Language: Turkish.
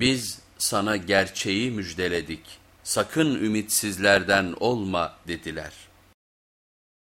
Biz sana gerçeği müjdeledik, sakın ümitsizlerden olma dediler.